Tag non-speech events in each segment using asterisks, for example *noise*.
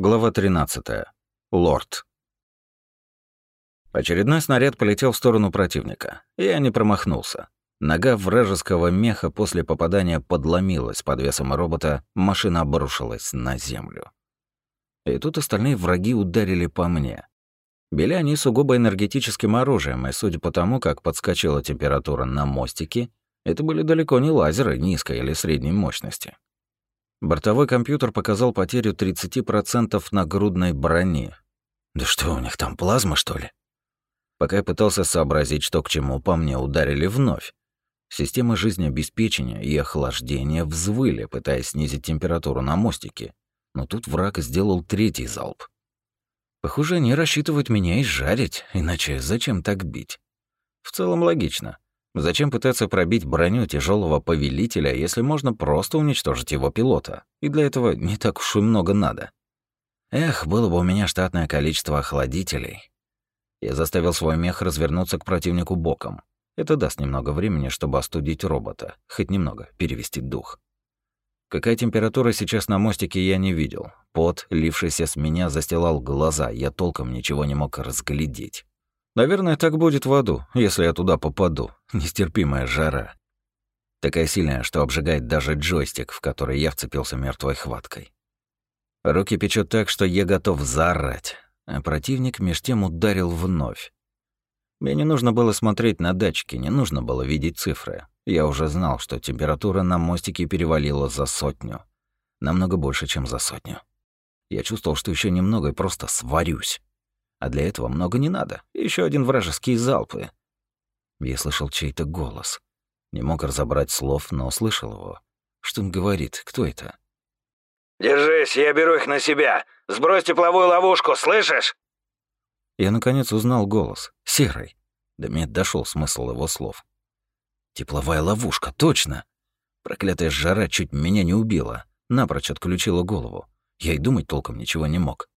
Глава 13. Лорд. Очередной снаряд полетел в сторону противника. Я не промахнулся. Нога вражеского меха после попадания подломилась под весом робота, машина обрушилась на землю. И тут остальные враги ударили по мне. Били они сугубо энергетическим оружием, и судя по тому, как подскочила температура на мостике, это были далеко не лазеры низкой или средней мощности. Бортовой компьютер показал потерю 30% нагрудной брони. Да что у них там, плазма, что ли? Пока я пытался сообразить, что к чему, по мне ударили вновь. Системы жизнеобеспечения и охлаждения взвыли, пытаясь снизить температуру на мостике. Но тут враг сделал третий залп. Похоже, они рассчитывают меня изжарить, иначе зачем так бить? В целом логично. Зачем пытаться пробить броню тяжелого повелителя, если можно просто уничтожить его пилота? И для этого не так уж и много надо. Эх, было бы у меня штатное количество охладителей. Я заставил свой мех развернуться к противнику боком. Это даст немного времени, чтобы остудить робота, хоть немного перевести дух. Какая температура сейчас на мостике, я не видел. Пот, лившийся с меня, застилал глаза, я толком ничего не мог разглядеть. Наверное, так будет в аду, если я туда попаду. Нестерпимая жара. Такая сильная, что обжигает даже джойстик, в который я вцепился мертвой хваткой. Руки печет так, что я готов заорать, а противник меж тем ударил вновь. Мне не нужно было смотреть на датчики, не нужно было видеть цифры. Я уже знал, что температура на мостике перевалила за сотню. Намного больше, чем за сотню. Я чувствовал, что еще немного и просто сварюсь. А для этого много не надо. Еще один вражеский залпы. Я слышал чей-то голос. Не мог разобрать слов, но слышал его. Что он говорит? Кто это? «Держись, я беру их на себя. Сбрось тепловую ловушку, слышишь?» Я наконец узнал голос. Серый. До меня дошел смысл его слов. Тепловая ловушка, точно. Проклятая жара чуть меня не убила. Напрочь отключила голову. Я и думать толком ничего не мог.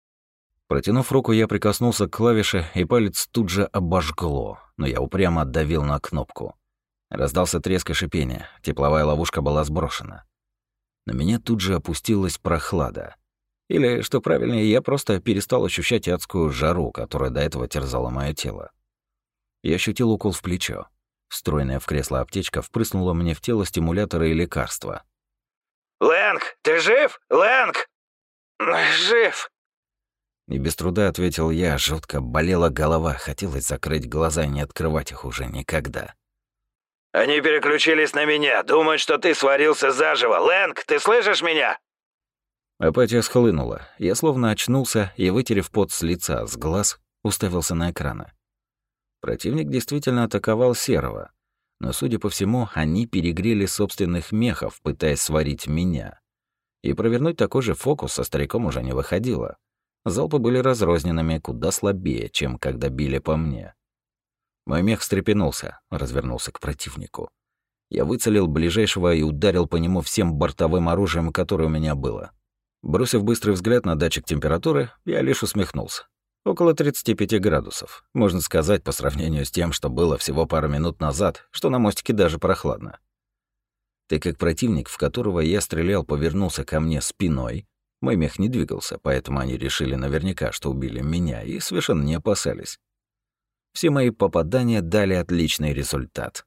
Протянув руку, я прикоснулся к клавише, и палец тут же обожгло, но я упрямо отдавил на кнопку. Раздался треск и шипение, тепловая ловушка была сброшена. На меня тут же опустилась прохлада. Или, что правильнее, я просто перестал ощущать адскую жару, которая до этого терзала мое тело. Я ощутил укол в плечо. Встроенная в кресло аптечка впрыснула мне в тело стимуляторы и лекарства. «Лэнг, ты жив? Лэнг?» «Жив», и без труда ответил я, жутко болела голова, хотелось закрыть глаза и не открывать их уже никогда. «Они переключились на меня, думают, что ты сварился заживо. Лэнг, ты слышишь меня?» Апатия схлынула. Я словно очнулся и, вытерев пот с лица, с глаз, уставился на экраны. Противник действительно атаковал Серого, но, судя по всему, они перегрели собственных мехов, пытаясь сварить меня. И провернуть такой же фокус со стариком уже не выходило. Залпы были разрозненными, куда слабее, чем когда били по мне. Мой мех встрепенулся, развернулся к противнику. Я выцелил ближайшего и ударил по нему всем бортовым оружием, которое у меня было. Бросив быстрый взгляд на датчик температуры, я лишь усмехнулся. Около 35 градусов. Можно сказать, по сравнению с тем, что было всего пару минут назад, что на мостике даже прохладно. Так как противник, в которого я стрелял, повернулся ко мне спиной, мой мех не двигался, поэтому они решили наверняка, что убили меня, и совершенно не опасались. Все мои попадания дали отличный результат.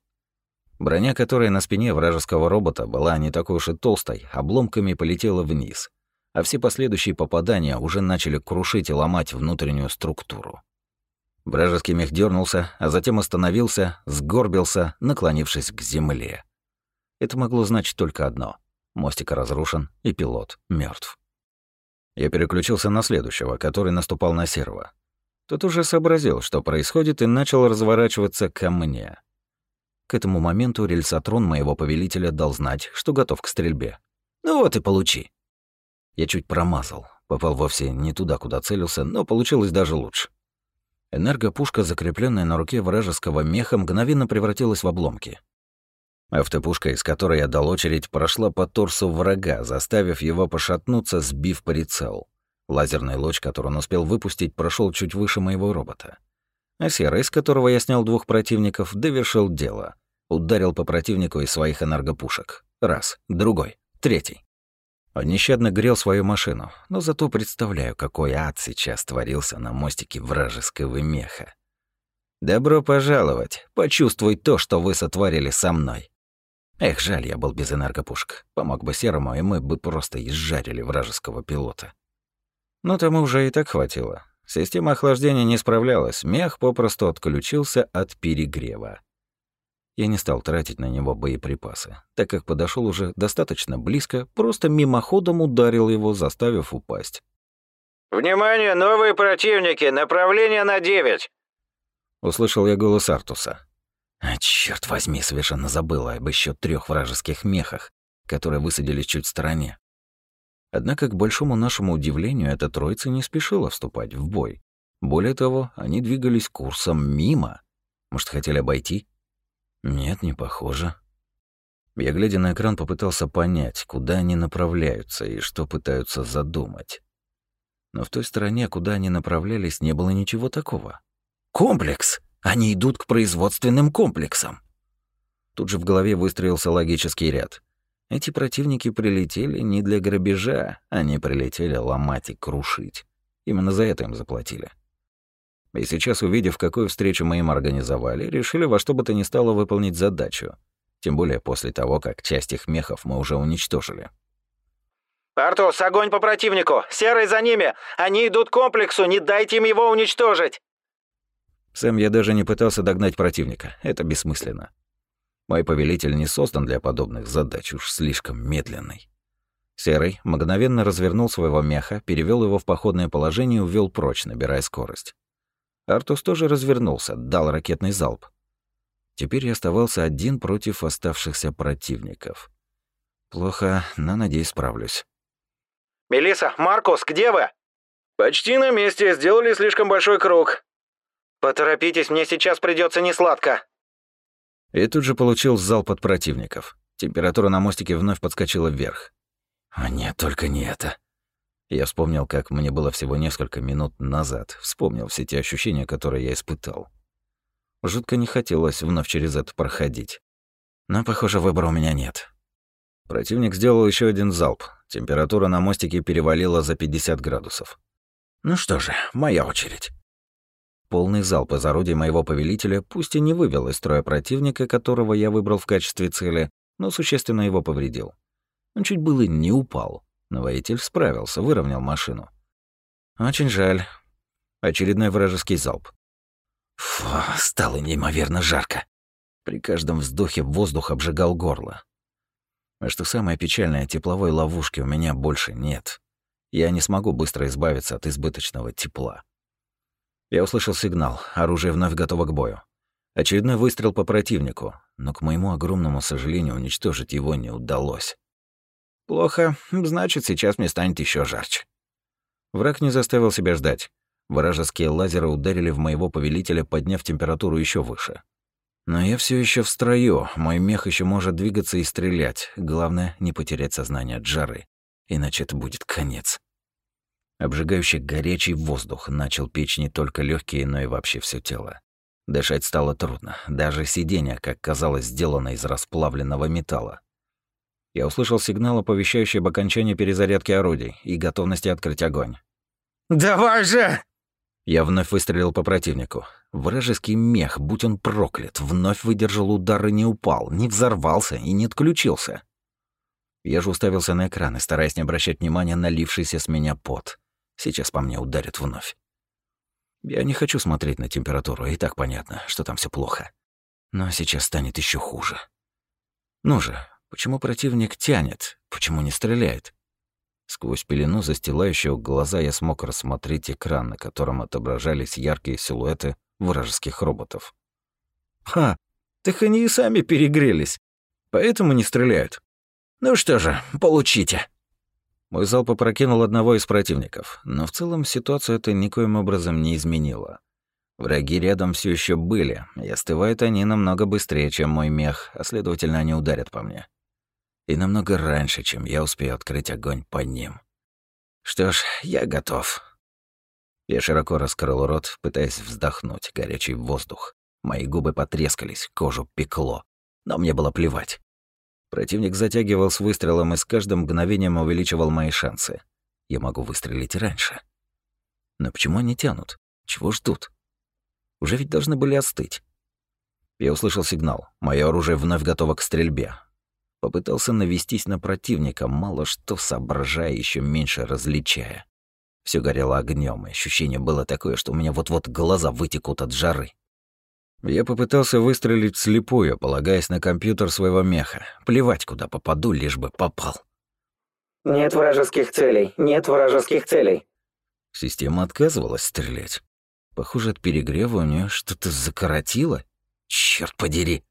Броня, которая на спине вражеского робота была не такой уж и толстой, обломками полетела вниз, а все последующие попадания уже начали крушить и ломать внутреннюю структуру. Вражеский мех дернулся, а затем остановился, сгорбился, наклонившись к земле. Это могло значить только одно — мостик разрушен, и пилот мертв. Я переключился на следующего, который наступал на серого. Тот уже сообразил, что происходит, и начал разворачиваться ко мне. К этому моменту рельсотрон моего повелителя дал знать, что готов к стрельбе. «Ну вот и получи». Я чуть промазал. Попал вовсе не туда, куда целился, но получилось даже лучше. Энергопушка, закрепленная на руке вражеского меха, мгновенно превратилась в обломки. Автопушка, из которой я дал очередь, прошла по торсу врага, заставив его пошатнуться, сбив прицел. Лазерный луч, который он успел выпустить, прошел чуть выше моего робота. А серый, из которого я снял двух противников, довершил дело. Ударил по противнику из своих энергопушек. Раз, другой, третий. Он нещадно грел свою машину, но зато представляю, какой ад сейчас творился на мостике вражеского меха. «Добро пожаловать! Почувствуй то, что вы сотворили со мной!» Эх, жаль, я был без энергопушек. Помог бы Серому, и мы бы просто изжарили вражеского пилота. Но тому уже и так хватило. Система охлаждения не справлялась, мех попросту отключился от перегрева. Я не стал тратить на него боеприпасы, так как подошел уже достаточно близко, просто мимоходом ударил его, заставив упасть. «Внимание, новые противники! Направление на девять!» Услышал я голос Артуса. А черт возьми, совершенно забыла об еще трех вражеских мехах, которые высадились чуть в стороне. Однако, к большому нашему удивлению, эта троица не спешила вступать в бой. Более того, они двигались курсом мимо. Может, хотели обойти? Нет, не похоже. Я, глядя на экран, попытался понять, куда они направляются и что пытаются задумать. Но в той стороне, куда они направлялись, не было ничего такого. «Комплекс! Они идут к производственным комплексам!» Тут же в голове выстроился логический ряд. Эти противники прилетели не для грабежа, они прилетели ломать и крушить. Именно за это им заплатили. И сейчас, увидев, какую встречу мы им организовали, решили во что бы то ни стало выполнить задачу. Тем более после того, как часть их мехов мы уже уничтожили. «Артус, огонь по противнику! Серый за ними! Они идут к комплексу, не дайте им его уничтожить!» Сэм, я даже не пытался догнать противника. Это бессмысленно. Мой повелитель не создан для подобных задач, уж слишком медленный. Серый мгновенно развернул своего меха, перевел его в походное положение и увел прочь, набирая скорость. Артус тоже развернулся, дал ракетный залп. Теперь я оставался один против оставшихся противников. Плохо, но, надеюсь, справлюсь. Мелиса, Маркус, где вы?» «Почти на месте, сделали слишком большой круг». «Поторопитесь, мне сейчас придется несладко». И тут же получил залп от противников. Температура на мостике вновь подскочила вверх. А нет, только не это. Я вспомнил, как мне было всего несколько минут назад. Вспомнил все те ощущения, которые я испытал. Жутко не хотелось вновь через это проходить. Но, похоже, выбора у меня нет. Противник сделал еще один залп. Температура на мостике перевалила за 50 градусов. Ну что же, моя очередь. Полный залп из орудий моего повелителя пусть и не вывел из строя противника, которого я выбрал в качестве цели, но существенно его повредил. Он чуть было не упал, но воитель справился, выровнял машину. Очень жаль. Очередной вражеский залп. Фу, стало неимоверно жарко. При каждом вздохе воздух обжигал горло. А что самое печальное, тепловой ловушки у меня больше нет. Я не смогу быстро избавиться от избыточного тепла. Я услышал сигнал, оружие вновь готово к бою. Очередной выстрел по противнику, но, к моему огромному сожалению, уничтожить его не удалось. Плохо, значит, сейчас мне станет еще жарче. Враг не заставил себя ждать. Вражеские лазеры ударили в моего повелителя, подняв температуру еще выше. Но я все еще в строю, мой мех еще может двигаться и стрелять. Главное, не потерять сознание от жары, иначе это будет конец. Обжигающий горячий воздух начал печь не только легкие, но и вообще все тело. Дышать стало трудно, даже сиденье, как казалось, сделано из расплавленного металла. Я услышал сигнал, оповещающий об окончании перезарядки орудий и готовности открыть огонь. «Давай же!» Я вновь выстрелил по противнику. Вражеский мех, будь он проклят, вновь выдержал удар и не упал, не взорвался и не отключился. Я же уставился на экран, стараясь не обращать внимания на лившийся с меня пот. Сейчас по мне ударят вновь. Я не хочу смотреть на температуру, и так понятно, что там все плохо. Но сейчас станет еще хуже. Ну же, почему противник тянет? Почему не стреляет? Сквозь пелену, застилающую глаза, я смог рассмотреть экран, на котором отображались яркие силуэты вражеских роботов. «Ха! Так они и сами перегрелись. Поэтому не стреляют. Ну что же, получите!» Мой залп опрокинул одного из противников, но в целом ситуацию это никоим образом не изменило. Враги рядом все еще были, и остывают они намного быстрее, чем мой мех, а следовательно, они ударят по мне. И намного раньше, чем я успею открыть огонь по ним. Что ж, я готов. Я широко раскрыл рот, пытаясь вздохнуть горячий воздух. Мои губы потрескались, кожу пекло. Но мне было плевать. Противник затягивал с выстрелом и с каждым мгновением увеличивал мои шансы. Я могу выстрелить раньше. Но почему они тянут? Чего ждут? Уже ведь должны были остыть. Я услышал сигнал. Мое оружие вновь готово к стрельбе. Попытался навестись на противника, мало что соображая, еще меньше различая. Все горело огнем, и ощущение было такое, что у меня вот-вот глаза вытекут от жары. Я попытался выстрелить слепую, полагаясь на компьютер своего меха. Плевать, куда попаду, лишь бы попал. «Нет вражеских целей, нет вражеских целей». Система отказывалась стрелять. Похоже, от перегрева у нее что-то закоротило. Черт подери.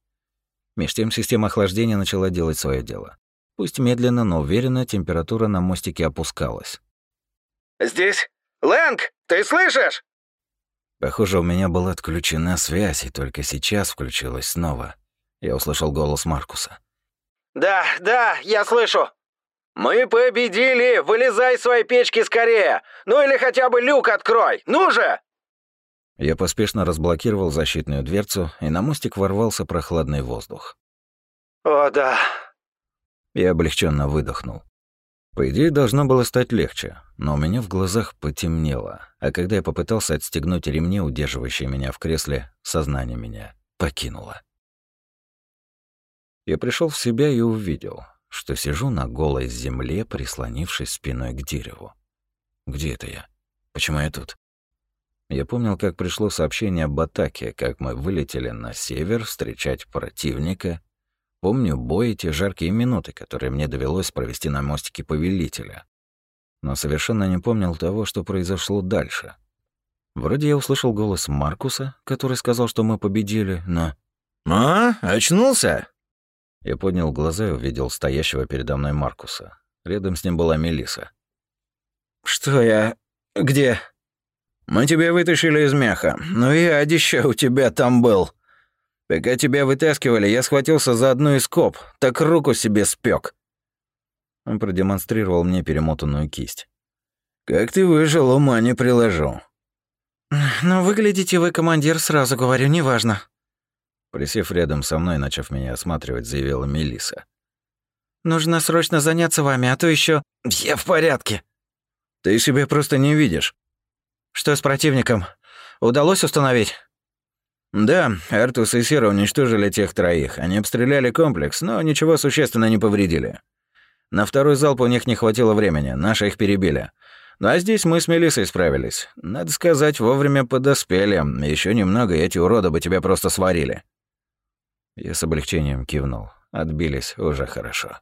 Меж тем система охлаждения начала делать свое дело. Пусть медленно, но уверенно температура на мостике опускалась. «Здесь? Лэнг, ты слышишь?» Похоже, у меня была отключена связь, и только сейчас включилась снова. Я услышал голос Маркуса. «Да, да, я слышу. Мы победили! Вылезай из своей печки скорее! Ну или хотя бы люк открой! Ну же!» Я поспешно разблокировал защитную дверцу, и на мостик ворвался прохладный воздух. «О, да». Я облегченно выдохнул. По идее, должно было стать легче, но у меня в глазах потемнело, а когда я попытался отстегнуть ремни, удерживающие меня в кресле, сознание меня покинуло. Я пришел в себя и увидел, что сижу на голой земле, прислонившись спиной к дереву. Где это я? Почему я тут? Я помнил, как пришло сообщение об атаке, как мы вылетели на север встречать противника. Помню бой и те жаркие минуты, которые мне довелось провести на мостике Повелителя. Но совершенно не помнил того, что произошло дальше. Вроде я услышал голос Маркуса, который сказал, что мы победили, но... «А? Очнулся?» Я поднял глаза и увидел стоящего передо мной Маркуса. Рядом с ним была Мелиса. «Что я... где?» Мы тебя вытащили из меха. Ну и одища у тебя там был. Пока тебя вытаскивали, я схватился за одну из коп, так руку себе спек. Он продемонстрировал мне перемотанную кисть. «Как ты выжил, ума не приложу». «Ну, выглядите вы, командир, сразу говорю, неважно». Присев рядом со мной, начав меня осматривать, заявила Мелиса. «Нужно срочно заняться вами, а то еще «Я в порядке». «Ты себя просто не видишь. Что с противником? Удалось установить? Да, Артус и Сера уничтожили тех троих. Они обстреляли комплекс, но ничего существенно не повредили. На второй залп у них не хватило времени, наши их перебили. Ну а здесь мы с Мелиссой справились. Надо сказать, вовремя подоспели. Еще немного, и эти уроды бы тебя просто сварили. Я с облегчением кивнул. Отбились уже хорошо.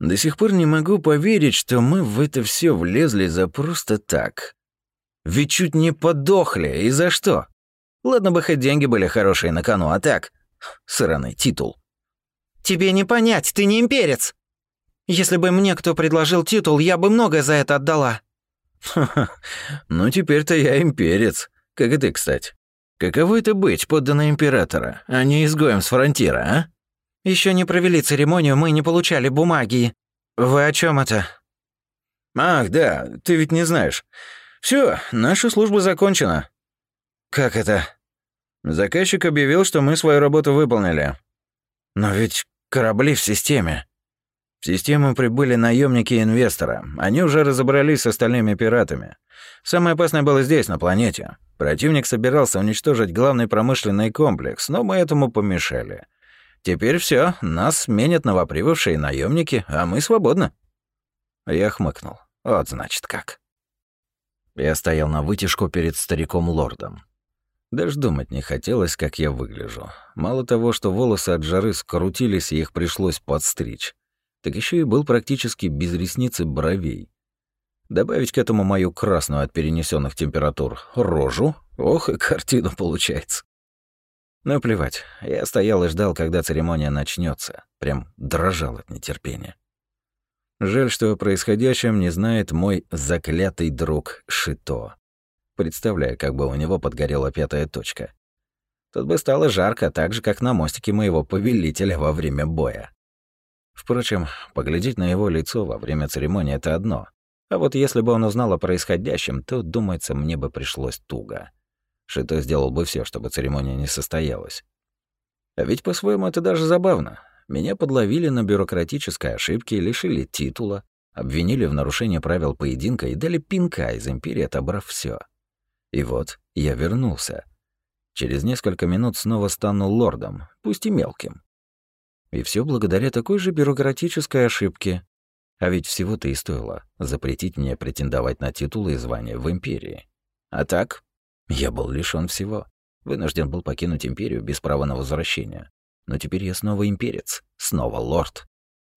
До сих пор не могу поверить, что мы в это все влезли за просто так. Ведь чуть не подохли, и за что? Ладно бы хоть деньги были хорошие на кону, а так... Сраный титул. Тебе не понять, ты не имперец. Если бы мне кто предложил титул, я бы многое за это отдала. Ха-ха, *laughs* ну теперь-то я имперец. Как и ты, кстати. Каково это быть подданной императора, а не изгоем с фронтира, а? Еще не провели церемонию, мы не получали бумаги. Вы о чем это? Ах, да, ты ведь не знаешь. Все, наша служба закончена». «Как это?» Заказчик объявил, что мы свою работу выполнили. «Но ведь корабли в системе». В систему прибыли наемники и инвесторы. Они уже разобрались с остальными пиратами. Самое опасное было здесь, на планете. Противник собирался уничтожить главный промышленный комплекс, но мы этому помешали. Теперь все, нас сменят новоприбывшие наемники, а мы свободны. Я хмыкнул. Вот значит как. Я стоял на вытяжку перед стариком-лордом. Даже думать не хотелось, как я выгляжу. Мало того, что волосы от жары скрутились и их пришлось подстричь, так еще и был практически без ресниц и бровей. Добавить к этому мою красную от перенесенных температур рожу, ох, и картина получается. Но плевать, я стоял и ждал, когда церемония начнется, прям дрожал от нетерпения. Жаль, что о происходящем не знает мой заклятый друг Шито. Представляю, как бы у него подгорела пятая точка. Тут бы стало жарко, так же, как на мостике моего повелителя во время боя. Впрочем, поглядеть на его лицо во время церемонии — это одно. А вот если бы он узнал о происходящем, то, думается, мне бы пришлось туго. Шито сделал бы все, чтобы церемония не состоялась. А ведь по-своему это даже забавно. Меня подловили на бюрократической ошибке, лишили титула, обвинили в нарушении правил поединка и дали пинка из Империи, отобрав все. И вот я вернулся. Через несколько минут снова стану лордом, пусть и мелким. И все благодаря такой же бюрократической ошибке. А ведь всего-то и стоило запретить мне претендовать на титулы и звания в Империи. А так, я был лишён всего. Вынужден был покинуть Империю без права на возвращение. Но теперь я снова имперец, снова лорд.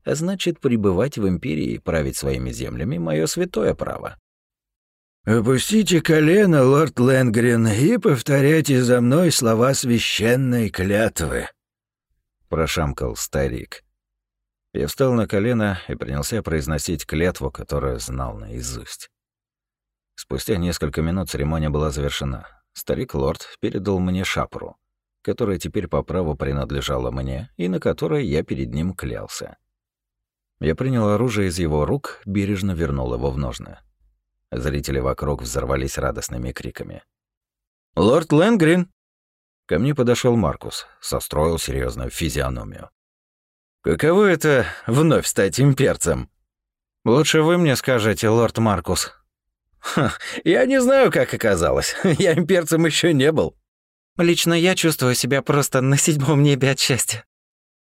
А значит, пребывать в Империи и править своими землями — мое святое право. «Опустите колено, лорд Ленгрен, и повторяйте за мной слова священной клятвы», — прошамкал старик. Я встал на колено и принялся произносить клятву, которую знал наизусть. Спустя несколько минут церемония была завершена. Старик-лорд передал мне шапру, которая теперь по праву принадлежала мне и на которой я перед ним клялся. Я принял оружие из его рук, бережно вернул его в ножны. Зрители вокруг взорвались радостными криками. «Лорд Лэнгрин!» Ко мне подошел Маркус, состроил серьезную физиономию. «Каково это вновь стать имперцем?» «Лучше вы мне скажете, лорд Маркус». Ха, «Я не знаю, как оказалось. *laughs* Я имперцем еще не был». «Лично я чувствую себя просто на седьмом небе от счастья».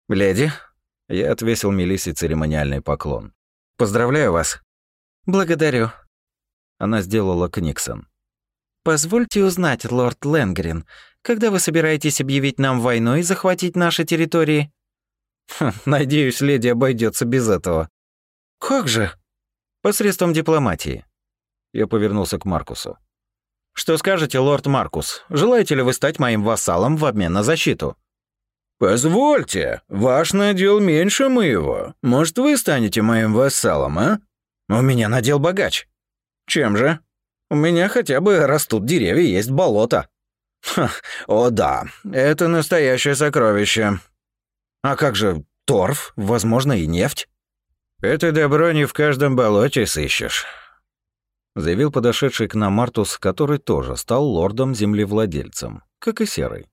«Леди», — я отвесил Мелиссе церемониальный поклон. «Поздравляю вас». «Благодарю», она сделала Книксон. «Позвольте узнать, лорд Ленгрин, когда вы собираетесь объявить нам войну и захватить наши территории?» Хм, «Надеюсь, леди обойдется без этого». «Как же?» «Посредством дипломатии». Я повернулся к Маркусу. «Что скажете, лорд Маркус? Желаете ли вы стать моим вассалом в обмен на защиту?» «Позвольте, ваш надел меньше моего. Может, вы станете моим вассалом, а?» «У меня надел богач». Чем же? У меня хотя бы растут деревья, есть болото. Ха, о да, это настоящее сокровище. А как же торф, возможно, и нефть? Это добро не в каждом болоте сыщешь. Заявил подошедший к нам Мартус, который тоже стал лордом-землевладельцем, как и Серый.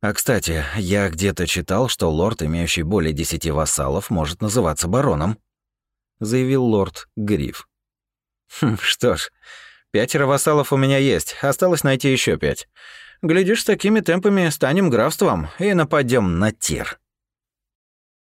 А кстати, я где-то читал, что лорд, имеющий более десяти вассалов, может называться бароном. Заявил лорд Гриф. Хм, что ж, пятеро вассалов у меня есть, осталось найти еще пять. Глядишь, такими темпами станем графством и нападем на Тир.